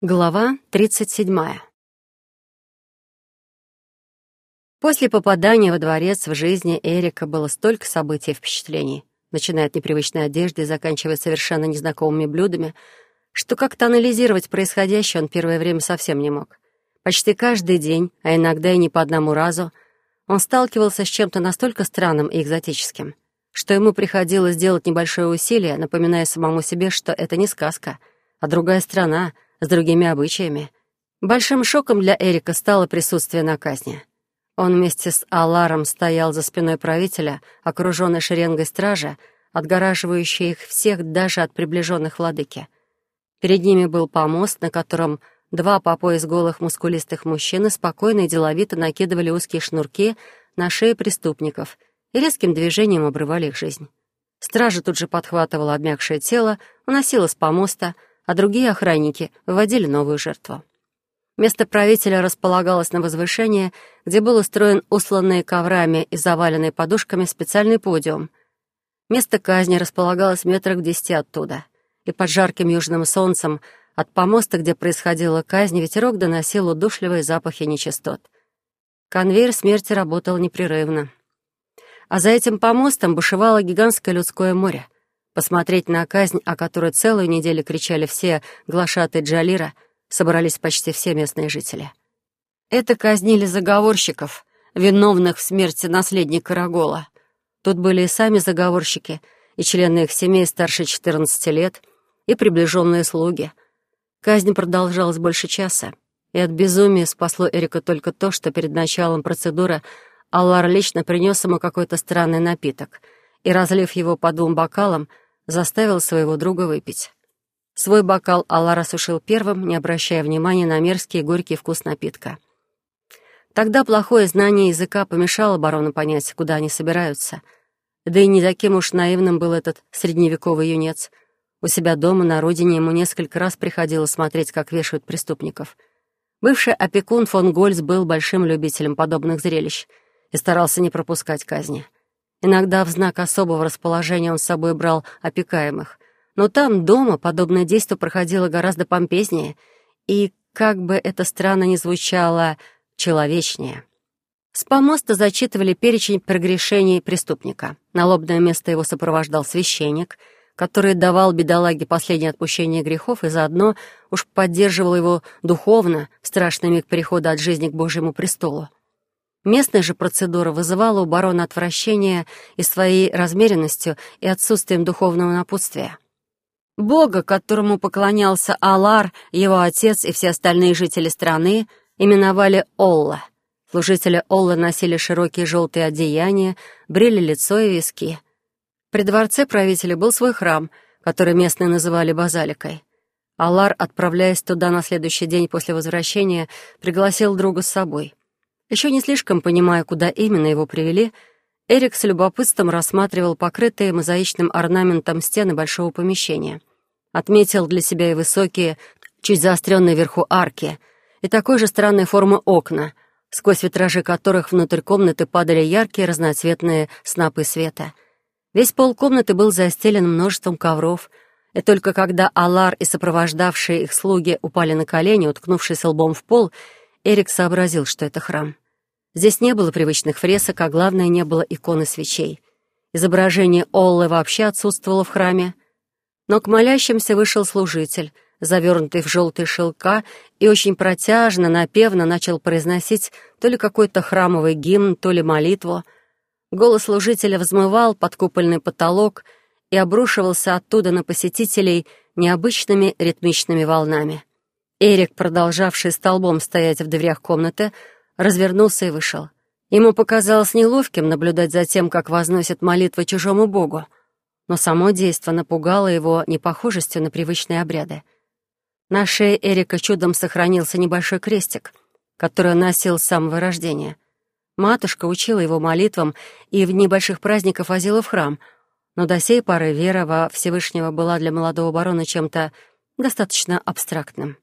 Глава 37. После попадания во дворец в жизни Эрика было столько событий и впечатлений, начиная от непривычной одежды и заканчивая совершенно незнакомыми блюдами, что как-то анализировать происходящее он первое время совсем не мог. Почти каждый день, а иногда и не по одному разу, он сталкивался с чем-то настолько странным и экзотическим, что ему приходилось делать небольшое усилие, напоминая самому себе, что это не сказка, а другая страна — с другими обычаями. Большим шоком для Эрика стало присутствие на казни. Он вместе с Аларом стоял за спиной правителя, окруженный шеренгой стража, отгораживающей их всех даже от приближенных владыки. Перед ними был помост, на котором два по пояс голых мускулистых мужчины спокойно и деловито накидывали узкие шнурки на шеи преступников и резким движением обрывали их жизнь. Стража тут же подхватывала обмякшее тело, уносила с помоста — а другие охранники выводили новую жертву. Место правителя располагалось на возвышении, где был устроен усланный коврами и заваленный подушками специальный подиум. Место казни располагалось метрах в десяти оттуда, и под жарким южным солнцем от помоста, где происходила казнь, ветерок доносил удушливые запахи нечистот. Конвейер смерти работал непрерывно. А за этим помостом бушевало гигантское людское море — Посмотреть на казнь, о которой целую неделю кричали все глашаты Джалира, собрались почти все местные жители. Это казнили заговорщиков, виновных в смерти наследника Рагола. Тут были и сами заговорщики, и члены их семей старше 14 лет, и приближенные слуги. Казнь продолжалась больше часа, и от безумия спасло Эрика только то, что перед началом процедуры Аллар лично принес ему какой-то странный напиток и, разлив его по двум бокалам, заставил своего друга выпить. Свой бокал Аллар осушил первым, не обращая внимания на мерзкий и горький вкус напитка. Тогда плохое знание языка помешало барону понять, куда они собираются. Да и не таким уж наивным был этот средневековый юнец. У себя дома, на родине, ему несколько раз приходилось смотреть, как вешают преступников. Бывший опекун фон Гольц был большим любителем подобных зрелищ и старался не пропускать казни. Иногда в знак особого расположения он с собой брал опекаемых. Но там, дома, подобное действие проходило гораздо помпезнее и, как бы это странно ни звучало, человечнее. С помоста зачитывали перечень прегрешений преступника. На лобное место его сопровождал священник, который давал бедолаге последнее отпущение грехов и заодно уж поддерживал его духовно в страшный миг перехода от жизни к Божьему престолу. Местная же процедура вызывала у барона отвращение и своей размеренностью и отсутствием духовного напутствия. Бога, которому поклонялся Алар, его отец и все остальные жители страны, именовали Олла. Служители Олла носили широкие желтые одеяния, брили лицо и виски. При дворце правителя был свой храм, который местные называли базаликой. Алар, отправляясь туда на следующий день после возвращения, пригласил друга с собой. Еще не слишком понимая, куда именно его привели, Эрик с любопытством рассматривал покрытые мозаичным орнаментом стены большого помещения. Отметил для себя и высокие, чуть заостренные вверху арки, и такой же странной формы окна, сквозь витражи которых внутрь комнаты падали яркие разноцветные снапы света. Весь пол комнаты был застелен множеством ковров, и только когда Алар и сопровождавшие их слуги упали на колени, уткнувшись лбом в пол, Эрик сообразил, что это храм. Здесь не было привычных фресок, а главное, не было иконы свечей. Изображение Оллы вообще отсутствовало в храме. Но к молящимся вышел служитель, завернутый в желтые шелка, и очень протяжно, напевно начал произносить то ли какой-то храмовый гимн, то ли молитву. Голос служителя взмывал под купольный потолок и обрушивался оттуда на посетителей необычными ритмичными волнами. Эрик, продолжавший столбом стоять в дверях комнаты, развернулся и вышел. Ему показалось неловким наблюдать за тем, как возносят молитвы чужому богу, но само действо напугало его непохожестью на привычные обряды. На шее Эрика чудом сохранился небольшой крестик, который он носил с самого рождения. Матушка учила его молитвам и в небольших праздников возила в храм, но до сей поры вера во Всевышнего была для молодого барона чем-то достаточно абстрактным.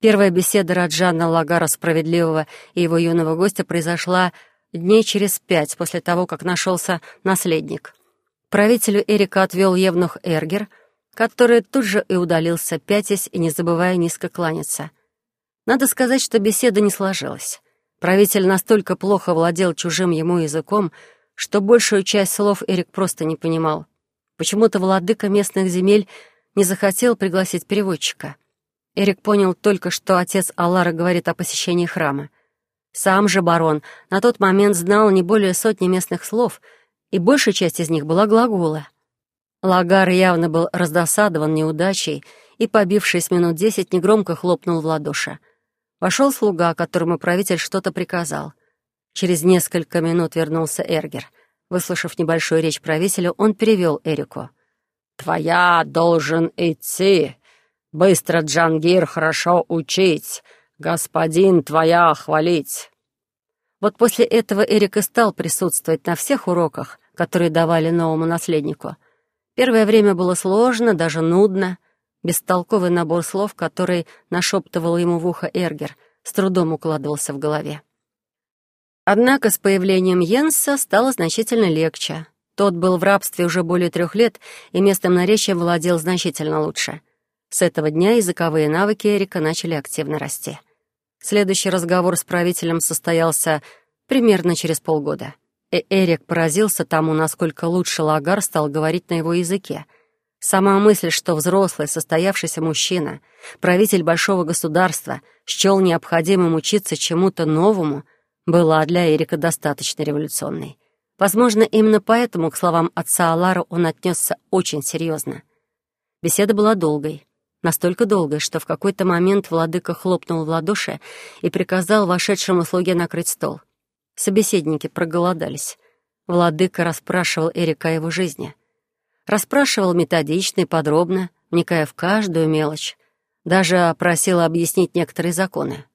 Первая беседа Раджана Лагара Справедливого и его юного гостя произошла дней через пять после того, как нашелся наследник. Правителю Эрика отвел Евнух Эргер, который тут же и удалился, пятясь и не забывая низко кланяться. Надо сказать, что беседа не сложилась. Правитель настолько плохо владел чужим ему языком, что большую часть слов Эрик просто не понимал. Почему-то владыка местных земель не захотел пригласить переводчика. Эрик понял только, что отец Аллара говорит о посещении храма. Сам же барон на тот момент знал не более сотни местных слов, и большая часть из них была глагола. Лагар явно был раздосадован неудачей и, побившись минут десять, негромко хлопнул в ладоши. Вошел слуга, которому правитель что-то приказал. Через несколько минут вернулся Эргер. Выслушав небольшую речь правителя, он перевел Эрику. «Твоя должен идти. Быстро, Джангир, хорошо учить. Господин твоя хвалить». Вот после этого Эрик и стал присутствовать на всех уроках, которые давали новому наследнику. Первое время было сложно, даже нудно. Бестолковый набор слов, который нашептывал ему в ухо Эргер, с трудом укладывался в голове. Однако с появлением Йенса стало значительно легче. Тот был в рабстве уже более трех лет и местным наречием владел значительно лучше. С этого дня языковые навыки Эрика начали активно расти. Следующий разговор с правителем состоялся примерно через полгода. И Эрик поразился тому, насколько лучше Лагар стал говорить на его языке. Сама мысль, что взрослый, состоявшийся мужчина, правитель большого государства, счел необходимым учиться чему-то новому — была для Эрика достаточно революционной. Возможно, именно поэтому к словам отца Алара он отнесся очень серьезно. Беседа была долгой, настолько долгой, что в какой-то момент владыка хлопнул в ладоши и приказал вошедшему слуге накрыть стол. Собеседники проголодались. Владыка расспрашивал Эрика о его жизни. Расспрашивал методично и подробно, вникая в каждую мелочь. Даже просил объяснить некоторые законы.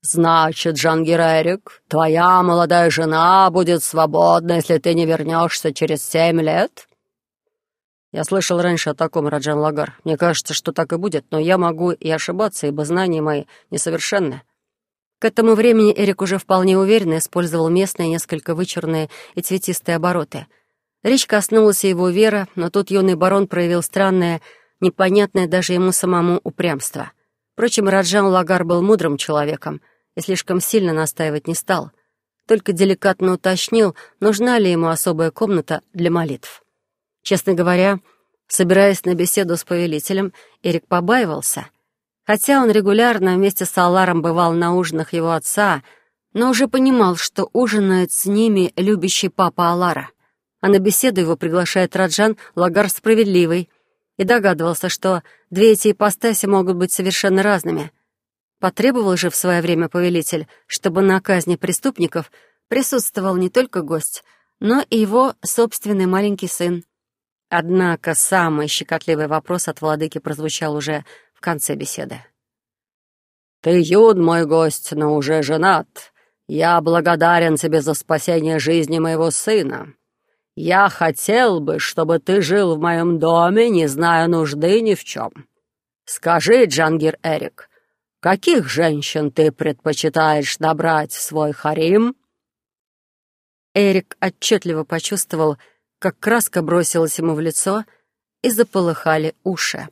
«Значит, Джангирерик, твоя молодая жена будет свободна, если ты не вернешься через семь лет?» Я слышал раньше о таком, Раджан Лагар. Мне кажется, что так и будет, но я могу и ошибаться, ибо знания мои несовершенны. К этому времени Эрик уже вполне уверенно использовал местные несколько вычурные и цветистые обороты. Речь коснулась его веры, но тут юный барон проявил странное, непонятное даже ему самому упрямство. Впрочем, Раджан Лагар был мудрым человеком — и слишком сильно настаивать не стал, только деликатно уточнил, нужна ли ему особая комната для молитв. Честно говоря, собираясь на беседу с повелителем, Эрик побаивался. Хотя он регулярно вместе с Аларом бывал на ужинах его отца, но уже понимал, что ужинает с ними любящий папа Алара. А на беседу его приглашает Раджан Лагар Справедливый, и догадывался, что две эти ипостаси могут быть совершенно разными — Потребовал же в свое время повелитель, чтобы на казни преступников присутствовал не только гость, но и его собственный маленький сын. Однако самый щекотливый вопрос от владыки прозвучал уже в конце беседы. «Ты юн, мой гость, но уже женат. Я благодарен тебе за спасение жизни моего сына. Я хотел бы, чтобы ты жил в моем доме, не зная нужды ни в чем. Скажи, Джангир Эрик, Каких женщин ты предпочитаешь набрать в свой харим?» Эрик отчетливо почувствовал, как краска бросилась ему в лицо и заполыхали уши.